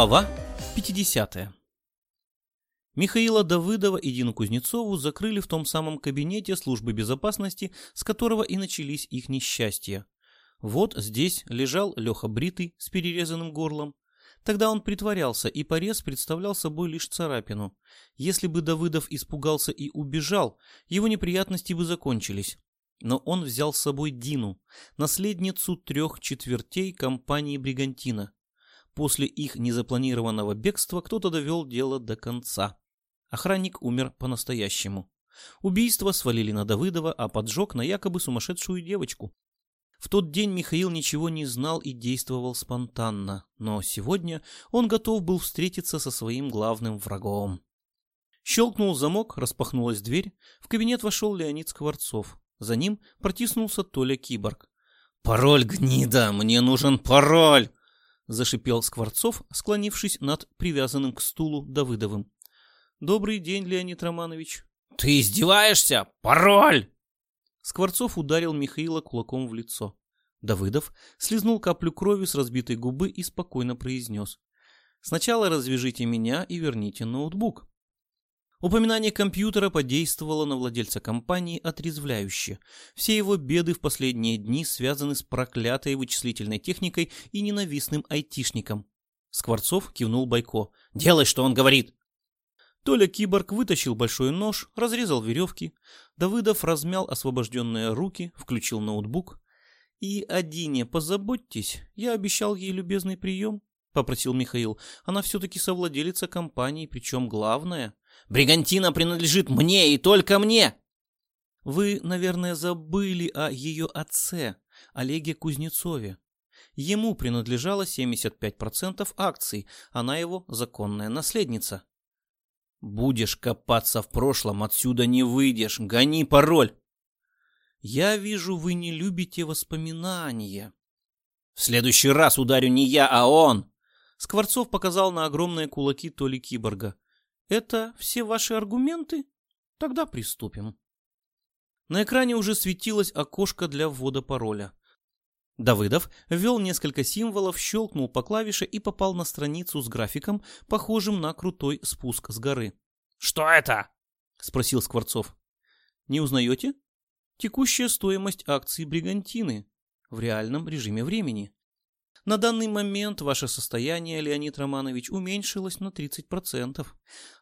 Глава 50. Михаила Давыдова и Дину Кузнецову закрыли в том самом кабинете службы безопасности, с которого и начались их несчастья. Вот здесь лежал Леха Бритый с перерезанным горлом. Тогда он притворялся, и порез представлял собой лишь царапину. Если бы Давыдов испугался и убежал, его неприятности бы закончились. Но он взял с собой Дину, наследницу трех четвертей компании «Бригантина». После их незапланированного бегства кто-то довел дело до конца. Охранник умер по-настоящему. Убийство свалили на Давыдова, а поджог на якобы сумасшедшую девочку. В тот день Михаил ничего не знал и действовал спонтанно, но сегодня он готов был встретиться со своим главным врагом. Щелкнул замок, распахнулась дверь, в кабинет вошел Леонид Скворцов. За ним протиснулся Толя Киборг. «Пароль, гнида! Мне нужен пароль!» Зашипел Скворцов, склонившись над привязанным к стулу Давыдовым. «Добрый день, Леонид Романович». «Ты издеваешься? Пароль!» Скворцов ударил Михаила кулаком в лицо. Давыдов слезнул каплю крови с разбитой губы и спокойно произнес. «Сначала развяжите меня и верните ноутбук». Упоминание компьютера подействовало на владельца компании отрезвляюще. Все его беды в последние дни связаны с проклятой вычислительной техникой и ненавистным айтишником. Скворцов кивнул Байко. «Делай, что он говорит!» Толя Киборг вытащил большой нож, разрезал веревки. Давыдов размял освобожденные руки, включил ноутбук. «И о Дине позаботьтесь, я обещал ей любезный прием», — попросил Михаил. «Она все-таки совладелица компании, причем главная». Бригантина принадлежит мне и только мне!» «Вы, наверное, забыли о ее отце, Олеге Кузнецове. Ему принадлежало 75% акций, она его законная наследница». «Будешь копаться в прошлом, отсюда не выйдешь. Гони пароль!» «Я вижу, вы не любите воспоминания». «В следующий раз ударю не я, а он!» Скворцов показал на огромные кулаки Толи Киборга. Это все ваши аргументы? Тогда приступим. На экране уже светилось окошко для ввода пароля. Давыдов ввел несколько символов, щелкнул по клавише и попал на страницу с графиком, похожим на крутой спуск с горы. «Что это?» — спросил Скворцов. «Не узнаете?» «Текущая стоимость акций Бригантины в реальном режиме времени. На данный момент ваше состояние, Леонид Романович, уменьшилось на 30%.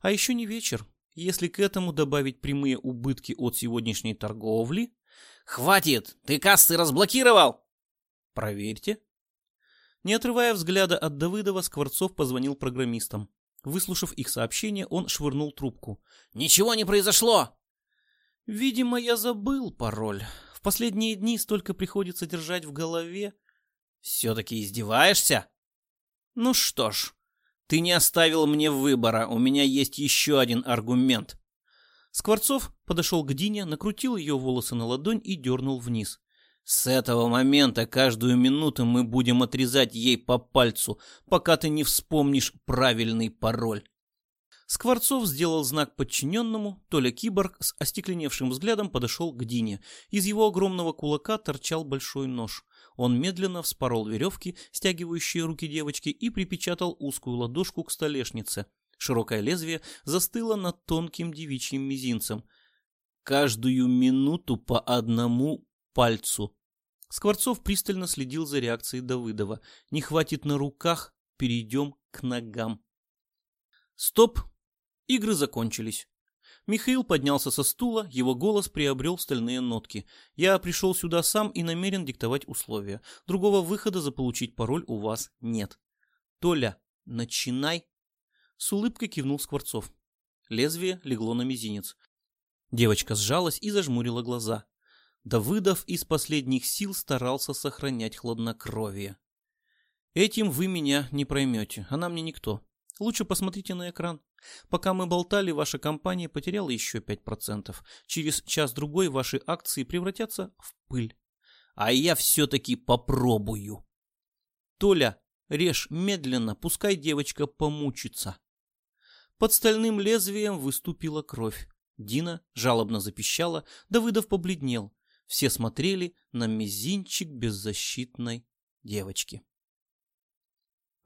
А еще не вечер. Если к этому добавить прямые убытки от сегодняшней торговли... «Хватит! Ты кассы разблокировал!» «Проверьте». Не отрывая взгляда от Давыдова, Скворцов позвонил программистам. Выслушав их сообщение, он швырнул трубку. «Ничего не произошло!» «Видимо, я забыл пароль. В последние дни столько приходится держать в голове. Все-таки издеваешься? Ну что ж, ты не оставил мне выбора, у меня есть еще один аргумент. Скворцов подошел к Дине, накрутил ее волосы на ладонь и дернул вниз. С этого момента каждую минуту мы будем отрезать ей по пальцу, пока ты не вспомнишь правильный пароль. Скворцов сделал знак подчиненному, Толя Киборг с остекленевшим взглядом подошел к Дине. Из его огромного кулака торчал большой нож. Он медленно вспорол веревки, стягивающие руки девочки, и припечатал узкую ладошку к столешнице. Широкое лезвие застыло над тонким девичьим мизинцем. «Каждую минуту по одному пальцу». Скворцов пристально следил за реакцией Давыдова. «Не хватит на руках, перейдем к ногам». «Стоп!» Игры закончились. Михаил поднялся со стула, его голос приобрел стальные нотки. «Я пришел сюда сам и намерен диктовать условия. Другого выхода заполучить пароль у вас нет». «Толя, начинай!» С улыбкой кивнул Скворцов. Лезвие легло на мизинец. Девочка сжалась и зажмурила глаза. Давыдов из последних сил старался сохранять хладнокровие. «Этим вы меня не проймете, она мне никто. Лучше посмотрите на экран. Пока мы болтали, ваша компания потеряла еще 5%. Через час-другой ваши акции превратятся в пыль. А я все-таки попробую. Толя, режь медленно, пускай девочка помучится. Под стальным лезвием выступила кровь. Дина жалобно запищала, Давыдов побледнел. Все смотрели на мизинчик беззащитной девочки.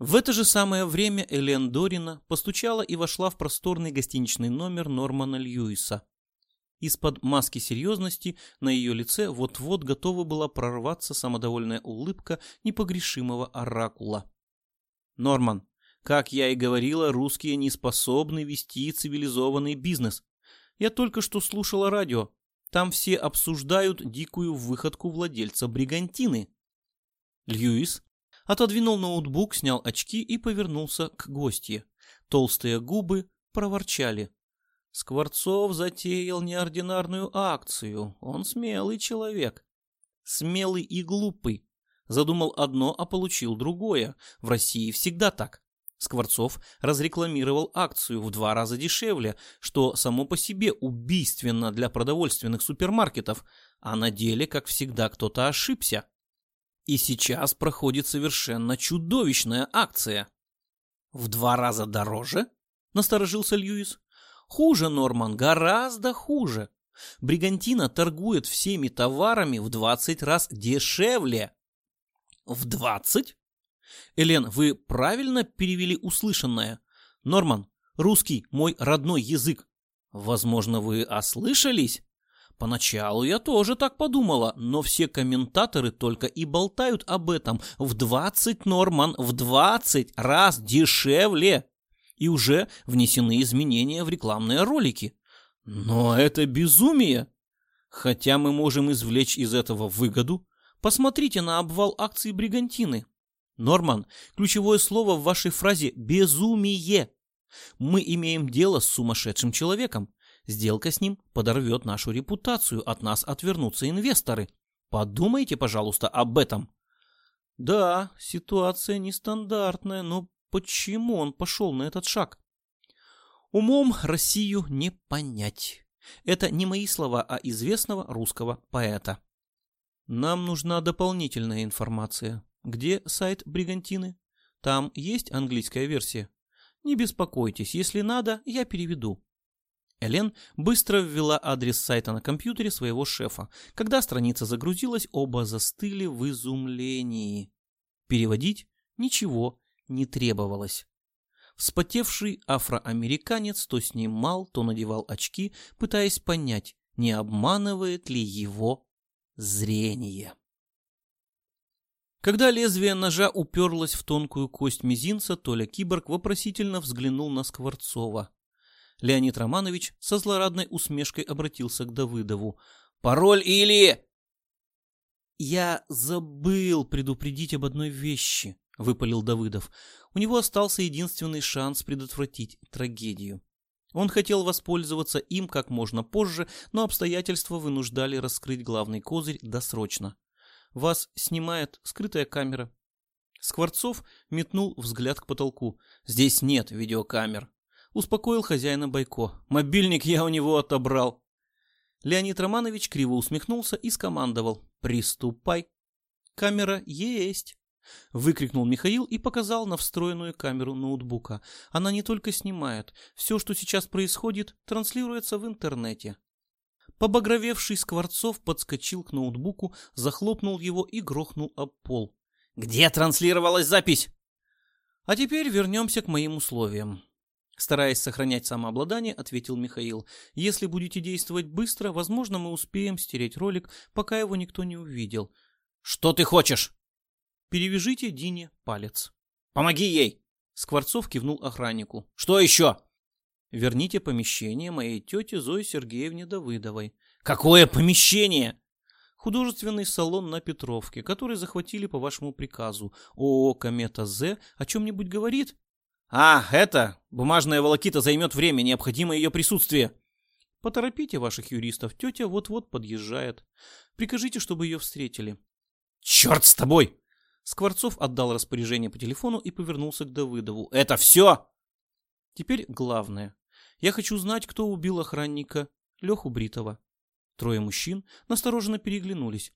В это же самое время Элен Дорина постучала и вошла в просторный гостиничный номер Нормана Льюиса. Из-под маски серьезности на ее лице вот-вот готова была прорваться самодовольная улыбка непогрешимого оракула. «Норман, как я и говорила, русские не способны вести цивилизованный бизнес. Я только что слушала радио. Там все обсуждают дикую выходку владельца бригантины». Льюис отодвинул ноутбук, снял очки и повернулся к гостье. Толстые губы проворчали. Скворцов затеял неординарную акцию. Он смелый человек. Смелый и глупый. Задумал одно, а получил другое. В России всегда так. Скворцов разрекламировал акцию в два раза дешевле, что само по себе убийственно для продовольственных супермаркетов, а на деле, как всегда, кто-то ошибся. И сейчас проходит совершенно чудовищная акция. В два раза дороже? Насторожился Льюис. Хуже, Норман, гораздо хуже. Бригантина торгует всеми товарами в 20 раз дешевле. В 20? Элен, вы правильно перевели услышанное? Норман, русский мой родной язык. Возможно, вы ослышались? Поначалу я тоже так подумала, но все комментаторы только и болтают об этом в 20, Норман, в 20 раз дешевле. И уже внесены изменения в рекламные ролики. Но это безумие. Хотя мы можем извлечь из этого выгоду. Посмотрите на обвал акций Бригантины. Норман, ключевое слово в вашей фразе «безумие». Мы имеем дело с сумасшедшим человеком. Сделка с ним подорвет нашу репутацию, от нас отвернутся инвесторы. Подумайте, пожалуйста, об этом. Да, ситуация нестандартная, но почему он пошел на этот шаг? Умом Россию не понять. Это не мои слова, а известного русского поэта. Нам нужна дополнительная информация. Где сайт Бригантины? Там есть английская версия? Не беспокойтесь, если надо, я переведу. Элен быстро ввела адрес сайта на компьютере своего шефа. Когда страница загрузилась, оба застыли в изумлении. Переводить ничего не требовалось. Вспотевший афроамериканец то снимал, то надевал очки, пытаясь понять, не обманывает ли его зрение. Когда лезвие ножа уперлось в тонкую кость мизинца, Толя Киборг вопросительно взглянул на Скворцова. Леонид Романович со злорадной усмешкой обратился к Давыдову. «Пароль или...» «Я забыл предупредить об одной вещи», — выпалил Давыдов. У него остался единственный шанс предотвратить трагедию. Он хотел воспользоваться им как можно позже, но обстоятельства вынуждали раскрыть главный козырь досрочно. Вас снимает скрытая камера. Скворцов метнул взгляд к потолку. Здесь нет видеокамер. Успокоил хозяина Байко. Мобильник я у него отобрал. Леонид Романович криво усмехнулся и скомандовал. Приступай. Камера есть. Выкрикнул Михаил и показал на встроенную камеру ноутбука. Она не только снимает. Все, что сейчас происходит, транслируется в интернете. Побагровевший Скворцов подскочил к ноутбуку, захлопнул его и грохнул об пол. «Где транслировалась запись?» А теперь вернемся к моим условиям. Стараясь сохранять самообладание, ответил Михаил. Если будете действовать быстро, возможно, мы успеем стереть ролик, пока его никто не увидел. Что ты хочешь? Перевяжите Дине палец. Помоги ей! Скворцов кивнул охраннику. Что еще? Верните помещение моей тете Зои Сергеевне Давыдовой. Какое помещение? Художественный салон на Петровке, который захватили по вашему приказу. ООО «Комета З» о чем-нибудь говорит? «А, это, бумажная волокита займет время, необходимо ее присутствие». «Поторопите ваших юристов, тетя вот-вот подъезжает. Прикажите, чтобы ее встретили». «Черт с тобой!» Скворцов отдал распоряжение по телефону и повернулся к Давыдову. «Это все?» «Теперь главное. Я хочу знать, кто убил охранника Леху Бритова». Трое мужчин настороженно переглянулись.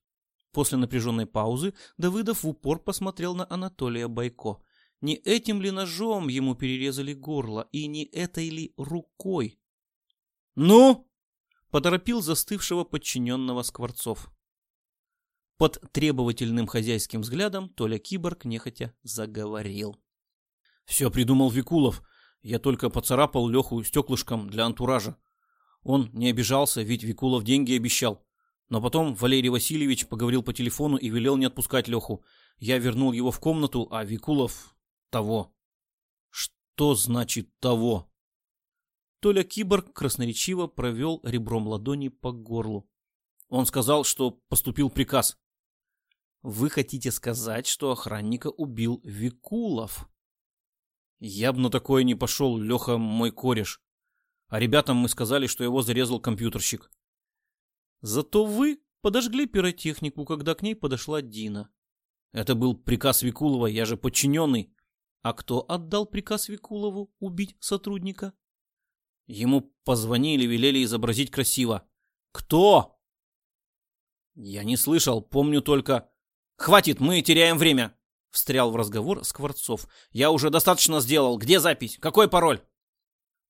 После напряженной паузы Давыдов в упор посмотрел на Анатолия Байко. Не этим ли ножом ему перерезали горло, и не этой ли рукой? «Ну?» — поторопил застывшего подчиненного Скворцов. Под требовательным хозяйским взглядом Толя Киборг нехотя заговорил. Все придумал Викулов. Я только поцарапал Леху стеклышком для антуража. Он не обижался, ведь Викулов деньги обещал. Но потом Валерий Васильевич поговорил по телефону и велел не отпускать Леху. Я вернул его в комнату, а Викулов того. Что значит того? Толя Киборг красноречиво провел ребром ладони по горлу. Он сказал, что поступил приказ. Вы хотите сказать, что охранника убил Викулов? Я бы на такое не пошел, Леха мой кореш. А ребятам мы сказали, что его зарезал компьютерщик. Зато вы подожгли пиротехнику, когда к ней подошла Дина. Это был приказ Викулова, я же подчиненный. А кто отдал приказ Викулову убить сотрудника? Ему позвонили, велели изобразить красиво. Кто? Я не слышал, помню только... Хватит, мы теряем время. Встрял в разговор Скворцов. Я уже достаточно сделал. Где запись? Какой пароль?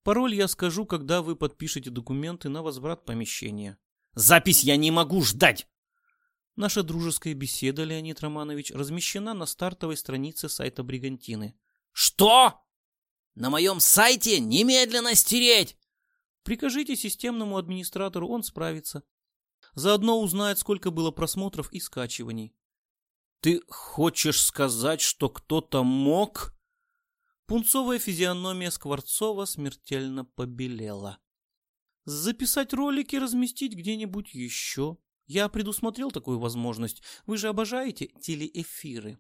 Пароль я скажу, когда вы подпишете документы на возврат помещения. Запись я не могу ждать. Наша дружеская беседа, Леонид Романович, размещена на стартовой странице сайта Бригантины. Что? На моем сайте немедленно стереть! Прикажите системному администратору, он справится. Заодно узнает, сколько было просмотров и скачиваний. Ты хочешь сказать, что кто-то мог? Пунцовая физиономия Скворцова смертельно побелела. Записать ролики, разместить где-нибудь еще. Я предусмотрел такую возможность. Вы же обожаете телеэфиры.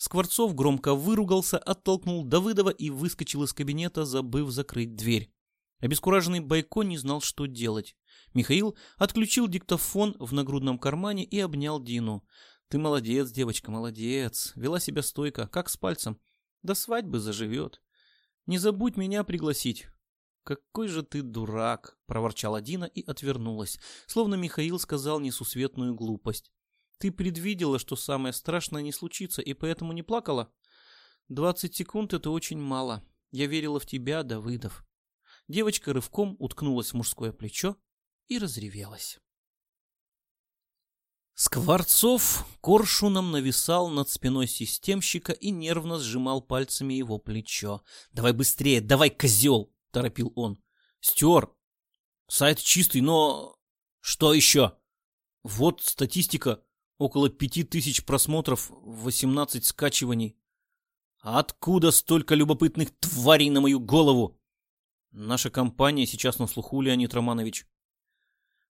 Скворцов громко выругался, оттолкнул Давыдова и выскочил из кабинета, забыв закрыть дверь. Обескураженный Байко не знал, что делать. Михаил отключил диктофон в нагрудном кармане и обнял Дину. «Ты молодец, девочка, молодец. Вела себя стойко, как с пальцем. До свадьбы заживет. Не забудь меня пригласить. «Какой же ты дурак!» — проворчала Дина и отвернулась, словно Михаил сказал несусветную глупость. «Ты предвидела, что самое страшное не случится, и поэтому не плакала?» «Двадцать секунд — это очень мало. Я верила в тебя, Давыдов». Девочка рывком уткнулась в мужское плечо и разревелась. Скворцов коршуном нависал над спиной системщика и нервно сжимал пальцами его плечо. «Давай быстрее, давай, козел!» — торопил он. «Стер! Сайт чистый, но...» «Что еще?» «Вот статистика. Около пяти тысяч просмотров, восемнадцать скачиваний. Откуда столько любопытных тварей на мою голову?» «Наша компания сейчас на слуху, Леонид Романович».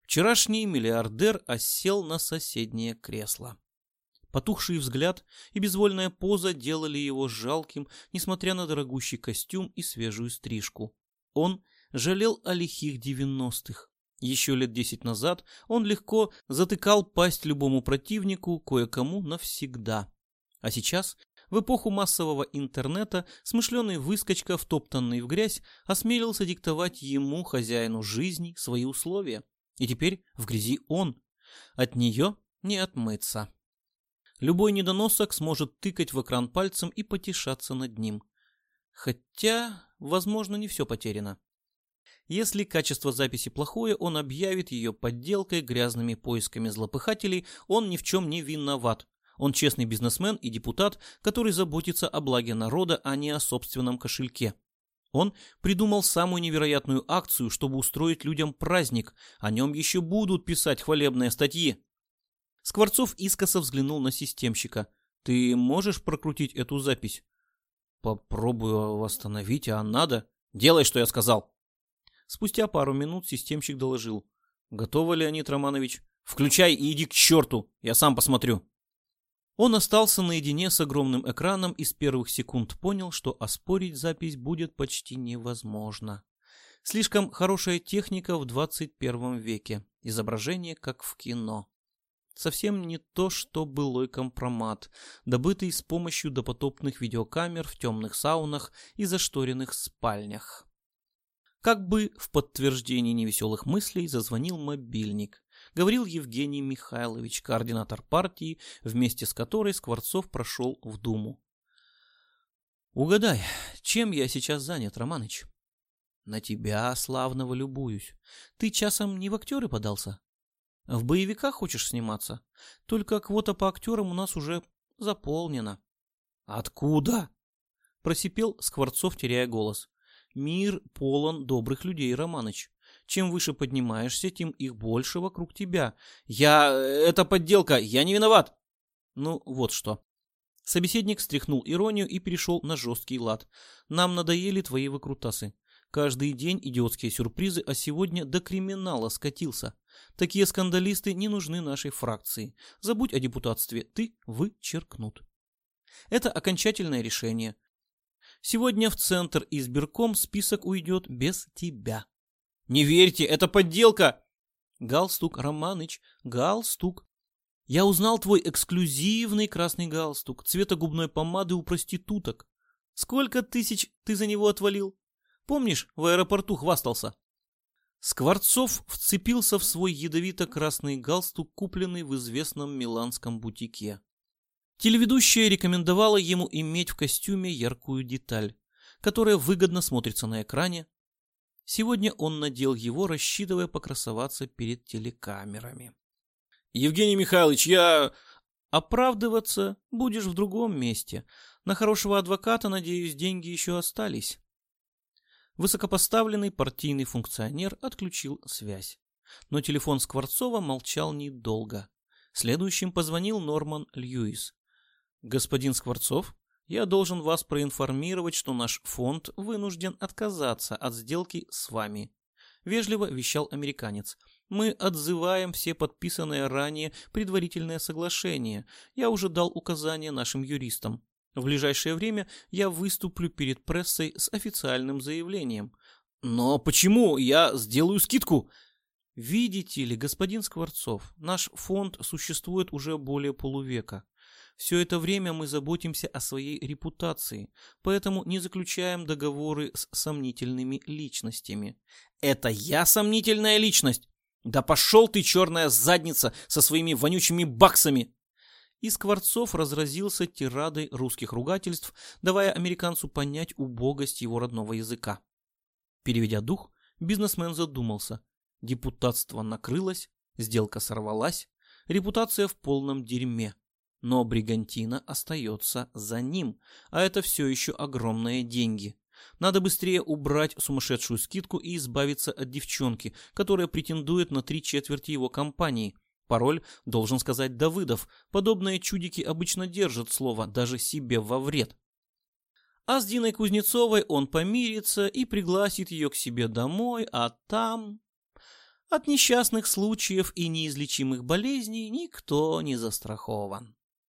Вчерашний миллиардер осел на соседнее кресло. Потухший взгляд и безвольная поза делали его жалким, несмотря на дорогущий костюм и свежую стрижку. Он жалел о лихих девяностых. Еще лет десять назад он легко затыкал пасть любому противнику, кое-кому навсегда. А сейчас, в эпоху массового интернета, смышленый выскочка, втоптанный в грязь, осмелился диктовать ему, хозяину жизни, свои условия. И теперь в грязи он. От нее не отмыться. Любой недоносок сможет тыкать в экран пальцем и потешаться над ним. Хотя, возможно, не все потеряно. Если качество записи плохое, он объявит ее подделкой, грязными поисками злопыхателей, он ни в чем не виноват. Он честный бизнесмен и депутат, который заботится о благе народа, а не о собственном кошельке. Он придумал самую невероятную акцию, чтобы устроить людям праздник. О нем еще будут писать хвалебные статьи. Скворцов искоса взглянул на системщика. «Ты можешь прокрутить эту запись?» Попробую восстановить, а надо? Делай, что я сказал. Спустя пару минут системщик доложил. Готово, Леонид Романович? Включай и иди к черту, я сам посмотрю. Он остался наедине с огромным экраном и с первых секунд понял, что оспорить запись будет почти невозможно. Слишком хорошая техника в 21 веке. Изображение как в кино. Совсем не то, что былой компромат, добытый с помощью допотопных видеокамер в темных саунах и зашторенных спальнях. Как бы в подтверждение невеселых мыслей зазвонил мобильник. Говорил Евгений Михайлович, координатор партии, вместе с которой Скворцов прошел в Думу. «Угадай, чем я сейчас занят, Романыч?» «На тебя, славного, любуюсь. Ты часом не в актеры подался?» В боевиках хочешь сниматься? Только квота по актерам у нас уже заполнена. Откуда? Просипел Скворцов, теряя голос. Мир полон добрых людей, Романыч. Чем выше поднимаешься, тем их больше вокруг тебя. Я... это подделка, я не виноват. Ну, вот что. Собеседник стряхнул иронию и перешел на жесткий лад. Нам надоели твои выкрутасы. Каждый день идиотские сюрпризы, а сегодня до криминала скатился. Такие скандалисты не нужны нашей фракции. Забудь о депутатстве, ты вычеркнут. Это окончательное решение. Сегодня в Центр избирком список уйдет без тебя. Не верьте, это подделка! Галстук, Романыч, галстук. Я узнал твой эксклюзивный красный галстук цвета губной помады у проституток. Сколько тысяч ты за него отвалил? Помнишь, в аэропорту хвастался? Скворцов вцепился в свой ядовито-красный галстук, купленный в известном миланском бутике. Телеведущая рекомендовала ему иметь в костюме яркую деталь, которая выгодно смотрится на экране. Сегодня он надел его, рассчитывая покрасоваться перед телекамерами. «Евгений Михайлович, я...» «Оправдываться будешь в другом месте. На хорошего адвоката, надеюсь, деньги еще остались». Высокопоставленный партийный функционер отключил связь. Но телефон Скворцова молчал недолго. Следующим позвонил Норман Льюис. «Господин Скворцов, я должен вас проинформировать, что наш фонд вынужден отказаться от сделки с вами», — вежливо вещал американец. «Мы отзываем все подписанные ранее предварительные соглашения. Я уже дал указания нашим юристам. В ближайшее время я выступлю перед прессой с официальным заявлением. Но почему? Я сделаю скидку. Видите ли, господин Скворцов, наш фонд существует уже более полувека. Все это время мы заботимся о своей репутации, поэтому не заключаем договоры с сомнительными личностями. Это я сомнительная личность? Да пошел ты, черная задница, со своими вонючими баксами! и Скворцов разразился тирадой русских ругательств, давая американцу понять убогость его родного языка. Переведя дух, бизнесмен задумался. Депутатство накрылось, сделка сорвалась, репутация в полном дерьме. Но Бригантина остается за ним, а это все еще огромные деньги. Надо быстрее убрать сумасшедшую скидку и избавиться от девчонки, которая претендует на три четверти его компании – Пароль должен сказать Давыдов. Подобные чудики обычно держат слово даже себе во вред. А с Диной Кузнецовой он помирится и пригласит ее к себе домой, а там... От несчастных случаев и неизлечимых болезней никто не застрахован.